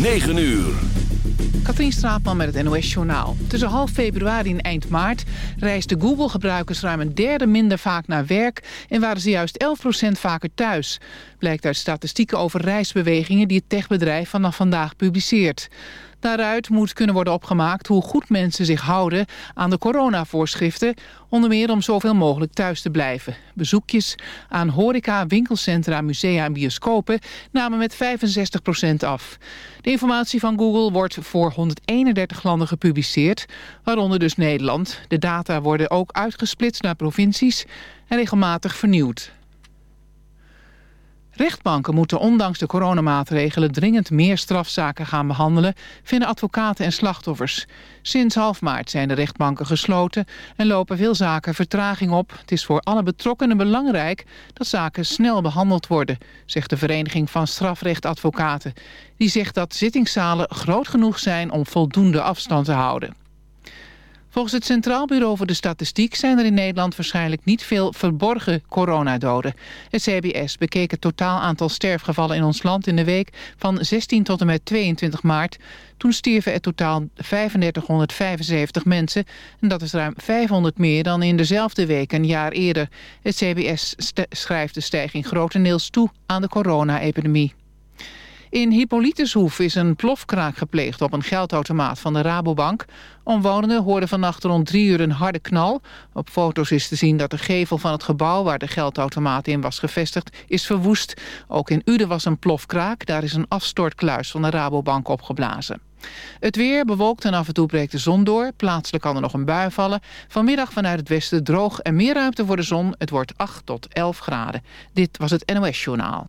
9 uur. Katrien Straatman met het NOS-journaal. Tussen half februari en eind maart reisden Google-gebruikers ruim een derde minder vaak naar werk... en waren ze juist 11% vaker thuis. Blijkt uit statistieken over reisbewegingen die het techbedrijf vanaf vandaag publiceert. Daaruit moet kunnen worden opgemaakt hoe goed mensen zich houden aan de coronavoorschriften, onder meer om zoveel mogelijk thuis te blijven. Bezoekjes aan horeca, winkelcentra, musea en bioscopen namen met 65% af. De informatie van Google wordt voor 131 landen gepubliceerd, waaronder dus Nederland. De data worden ook uitgesplitst naar provincies en regelmatig vernieuwd. Rechtbanken moeten ondanks de coronamaatregelen dringend meer strafzaken gaan behandelen, vinden advocaten en slachtoffers. Sinds half maart zijn de rechtbanken gesloten en lopen veel zaken vertraging op. Het is voor alle betrokkenen belangrijk dat zaken snel behandeld worden, zegt de Vereniging van Strafrechtadvocaten. Die zegt dat zittingszalen groot genoeg zijn om voldoende afstand te houden. Volgens het Centraal Bureau voor de Statistiek zijn er in Nederland waarschijnlijk niet veel verborgen coronadoden. Het CBS bekeek het totaal aantal sterfgevallen in ons land in de week van 16 tot en met 22 maart. Toen stierven er totaal 3575 mensen en dat is ruim 500 meer dan in dezelfde week een jaar eerder. Het CBS schrijft de stijging grotendeels toe aan de corona-epidemie. In Hippolytushoef is een plofkraak gepleegd op een geldautomaat van de Rabobank. Omwonenden hoorden vannacht rond drie uur een harde knal. Op foto's is te zien dat de gevel van het gebouw waar de geldautomaat in was gevestigd is verwoest. Ook in Uden was een plofkraak. Daar is een afstortkluis van de Rabobank opgeblazen. Het weer bewolkt en af en toe breekt de zon door. Plaatselijk kan er nog een bui vallen. Vanmiddag vanuit het westen droog en meer ruimte voor de zon. Het wordt 8 tot 11 graden. Dit was het NOS Journaal.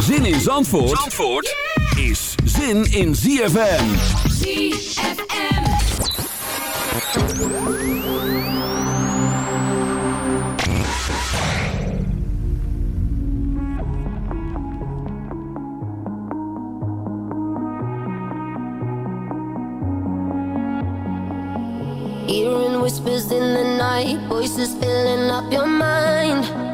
Zin in Zandvoort, Zandvoort is zin in ZFM. ZFM. Hearing whispers in the night, voices filling up your mind.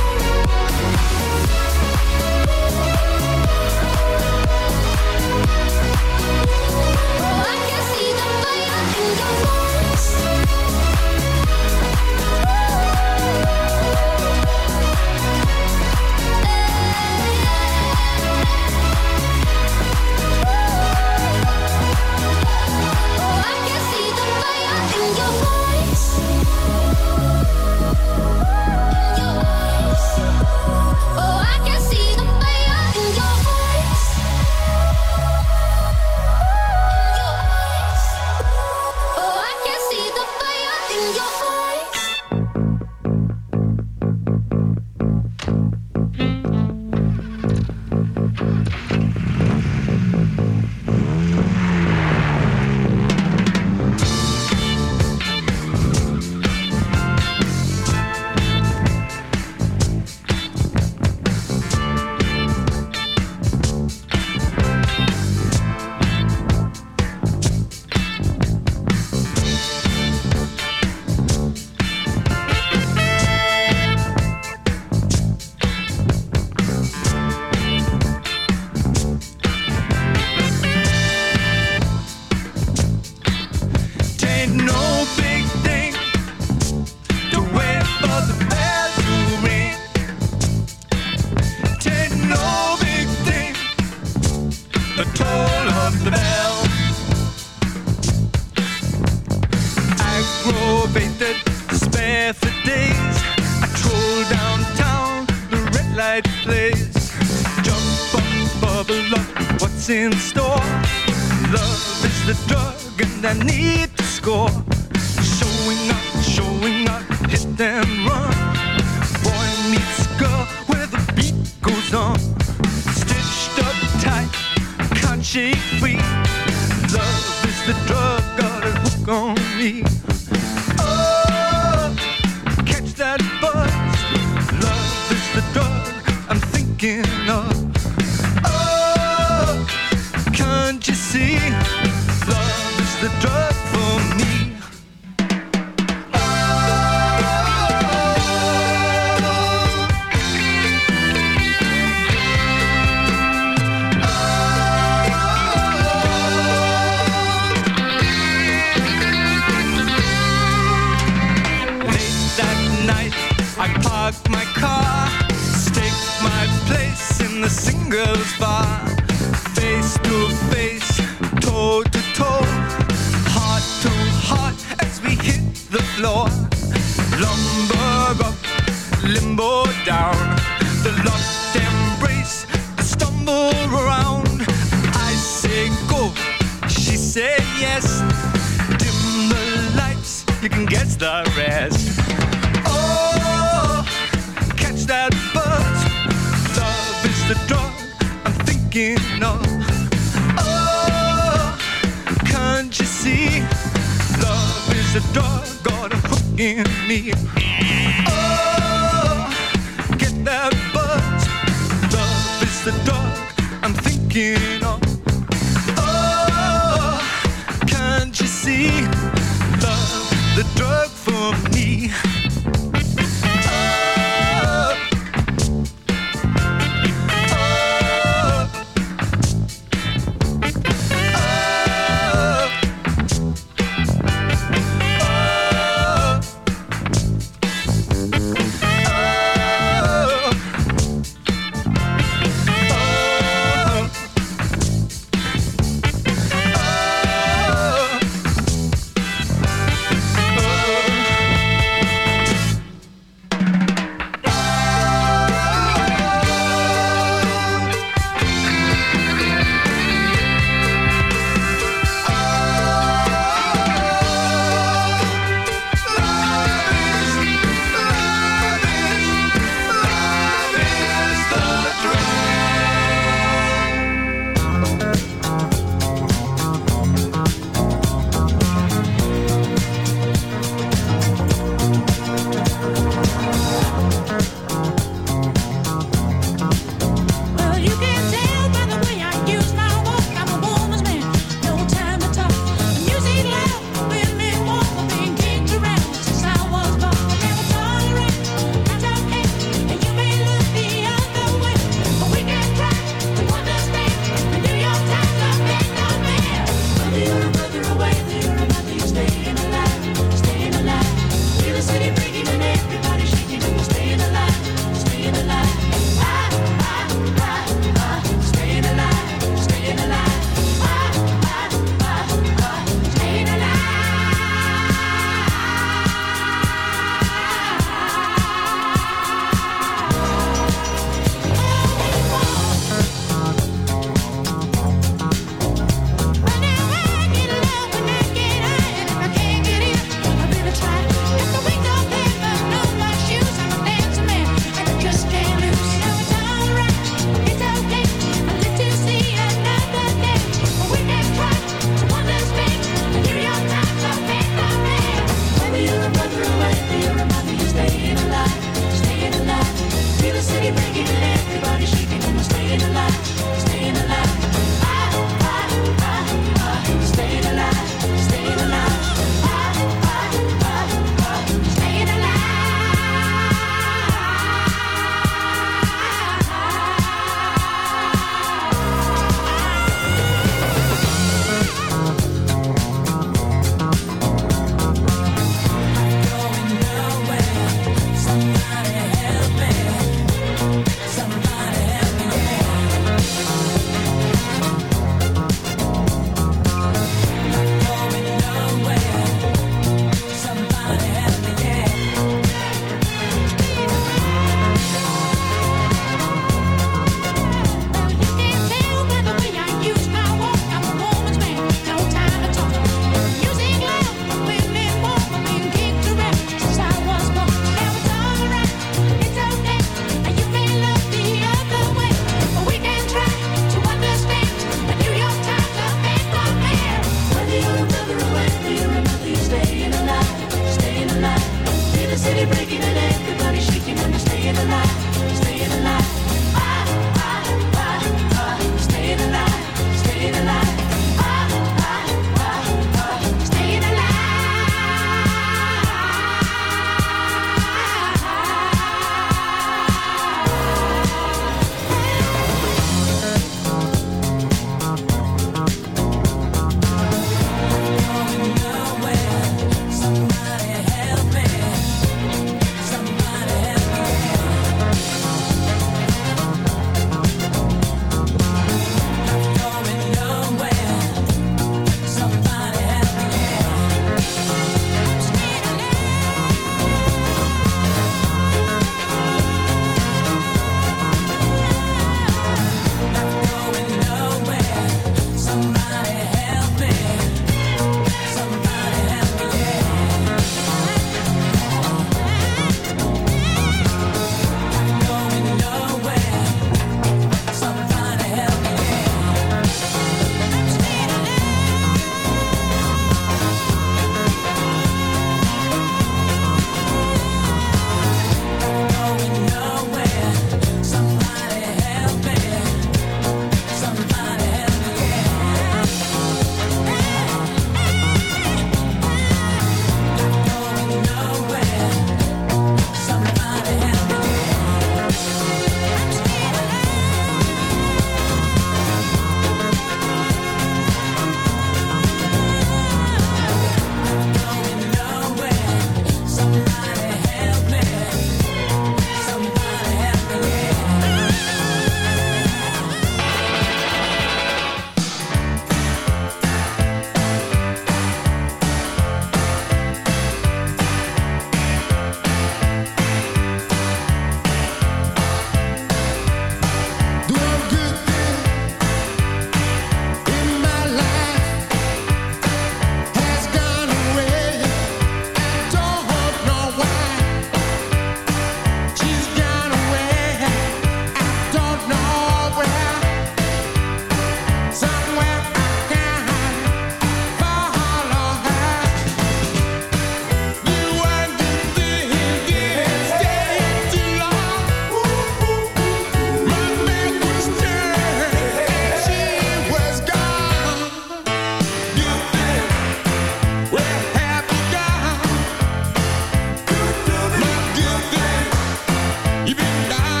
die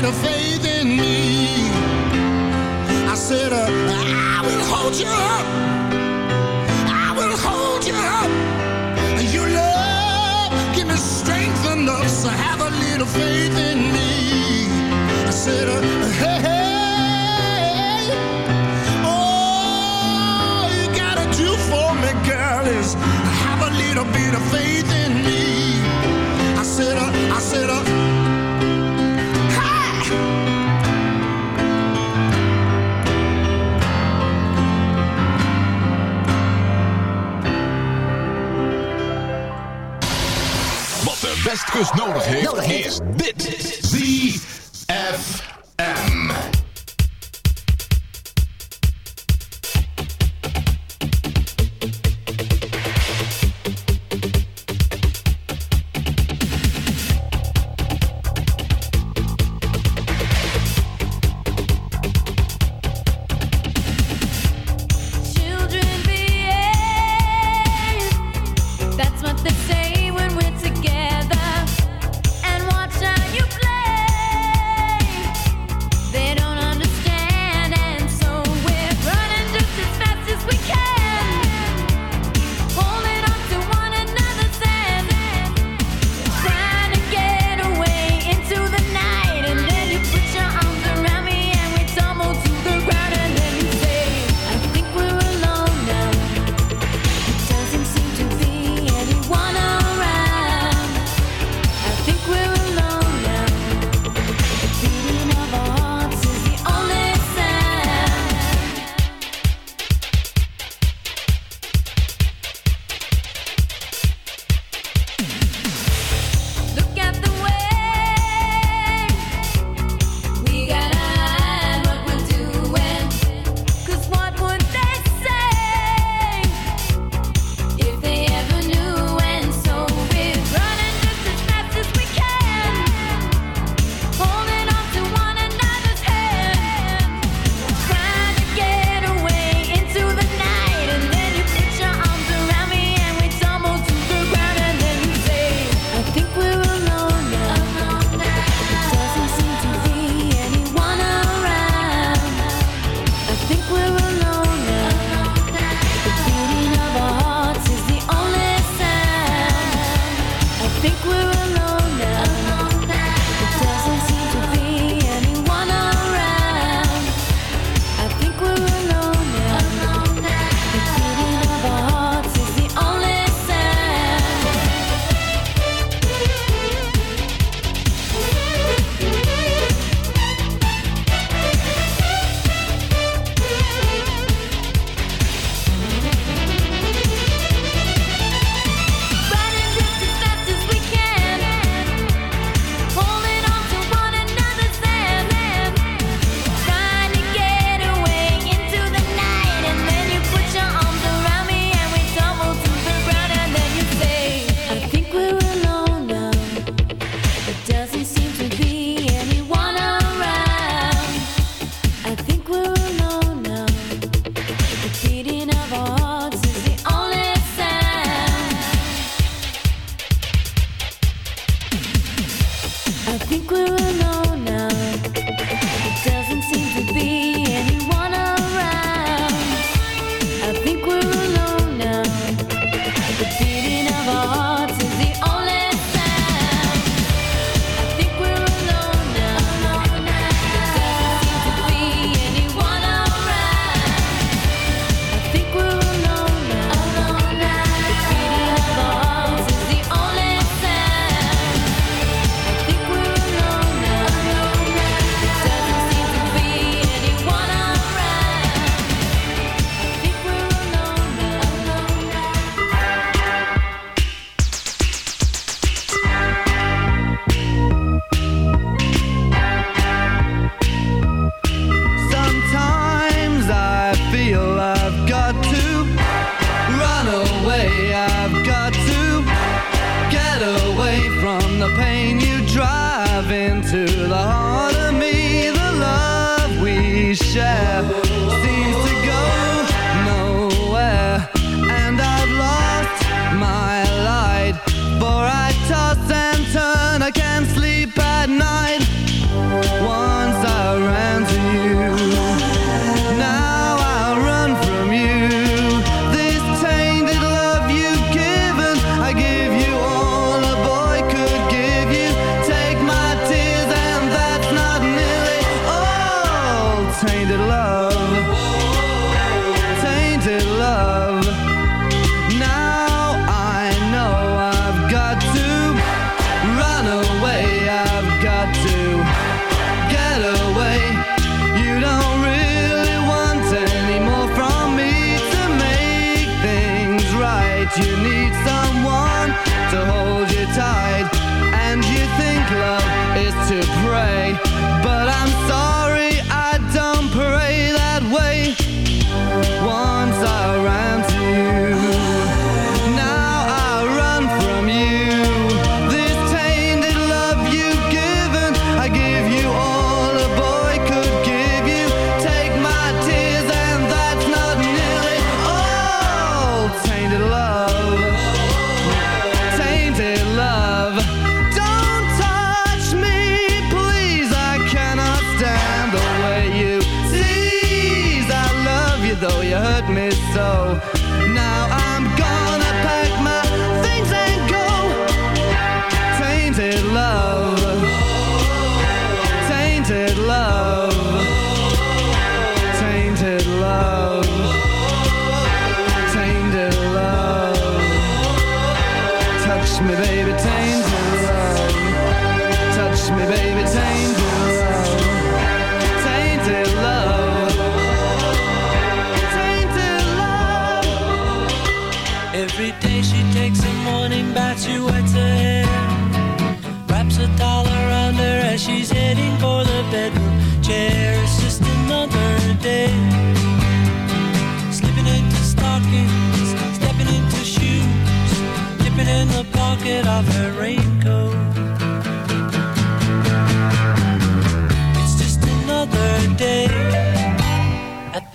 little faith in me. I said, uh, I will hold you up. I will hold you up. Your love, give me strength enough so have a little faith in me. I said, uh, Westkust nodig heeft, nodig heeft. is dit. I think we're alone.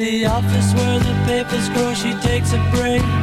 The office where the papers grow, she takes a break.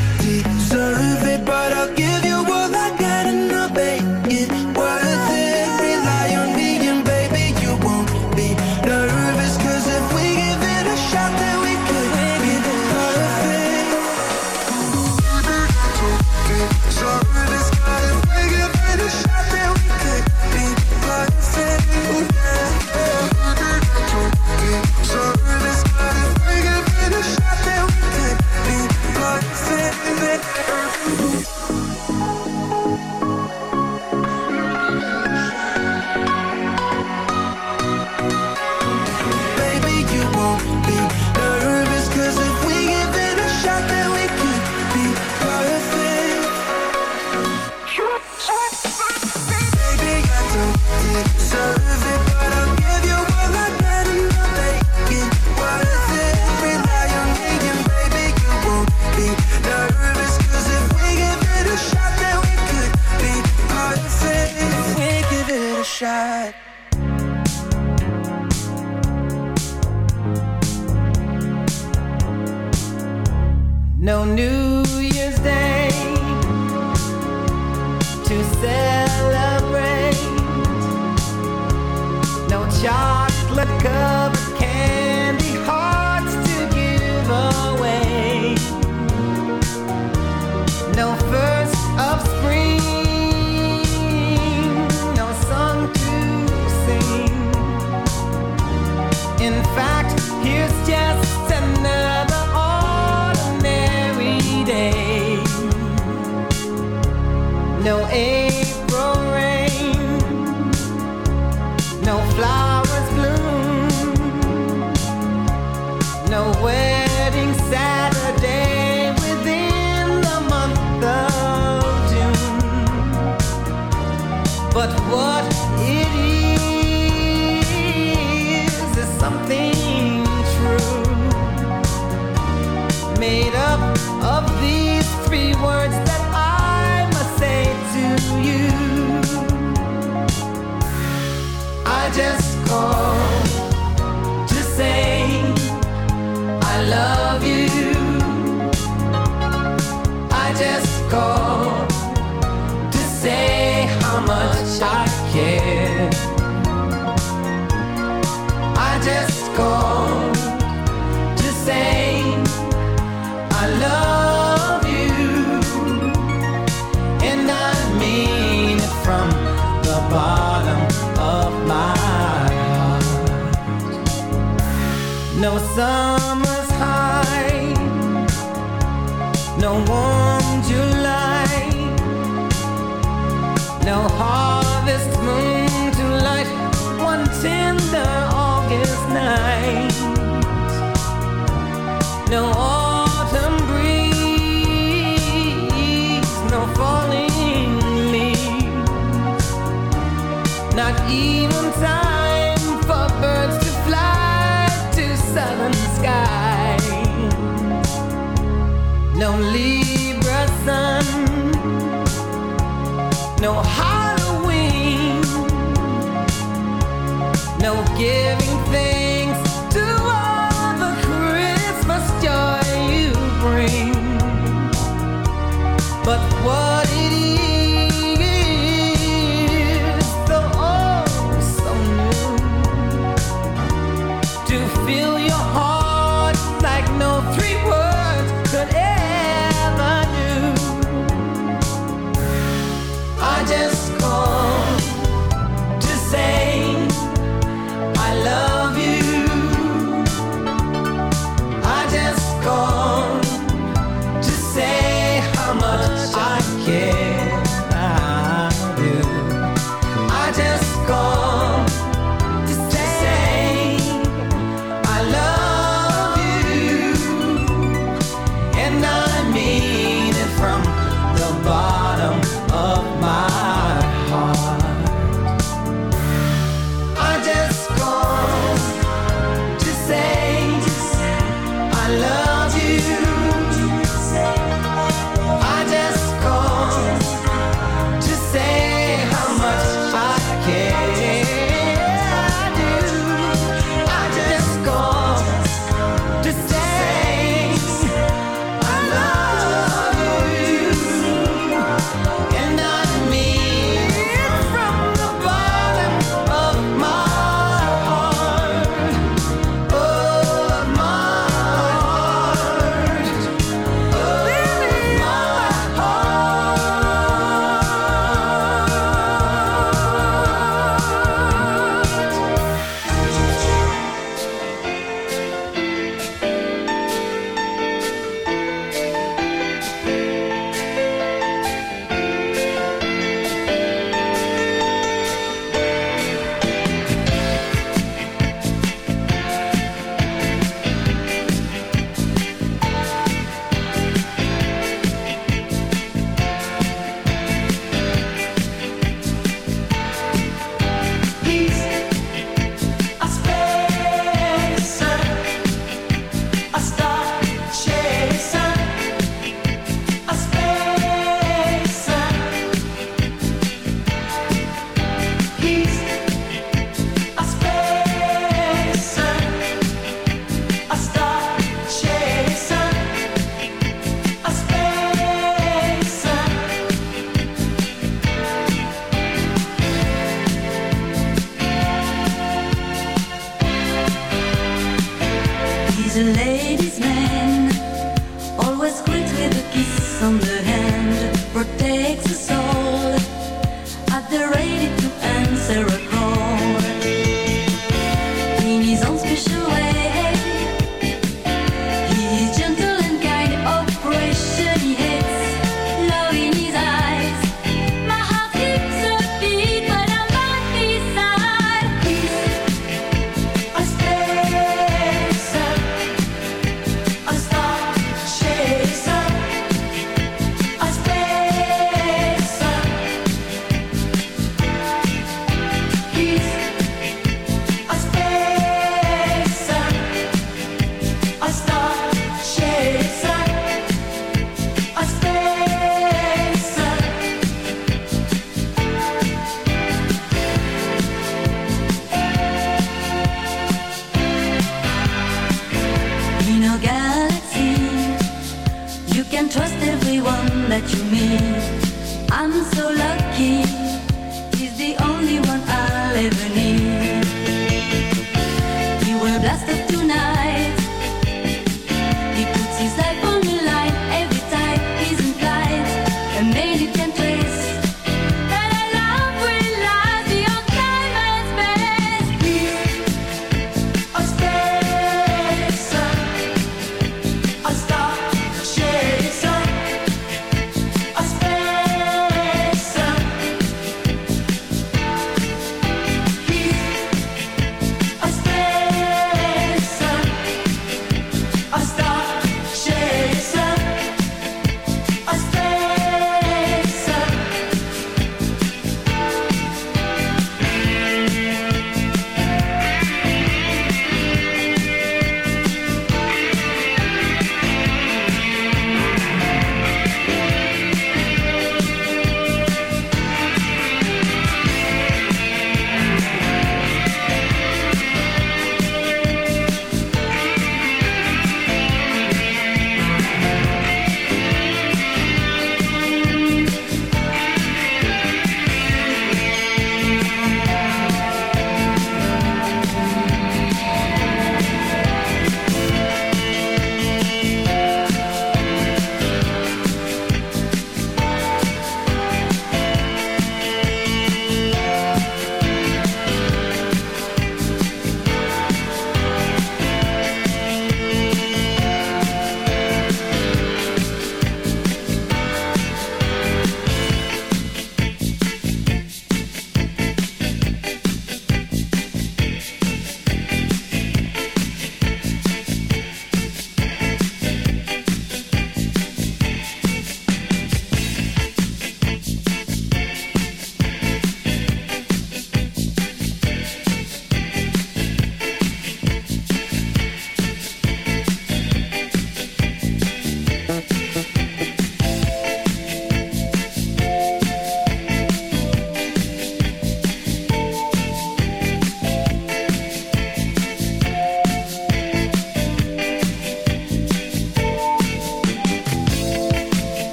Go.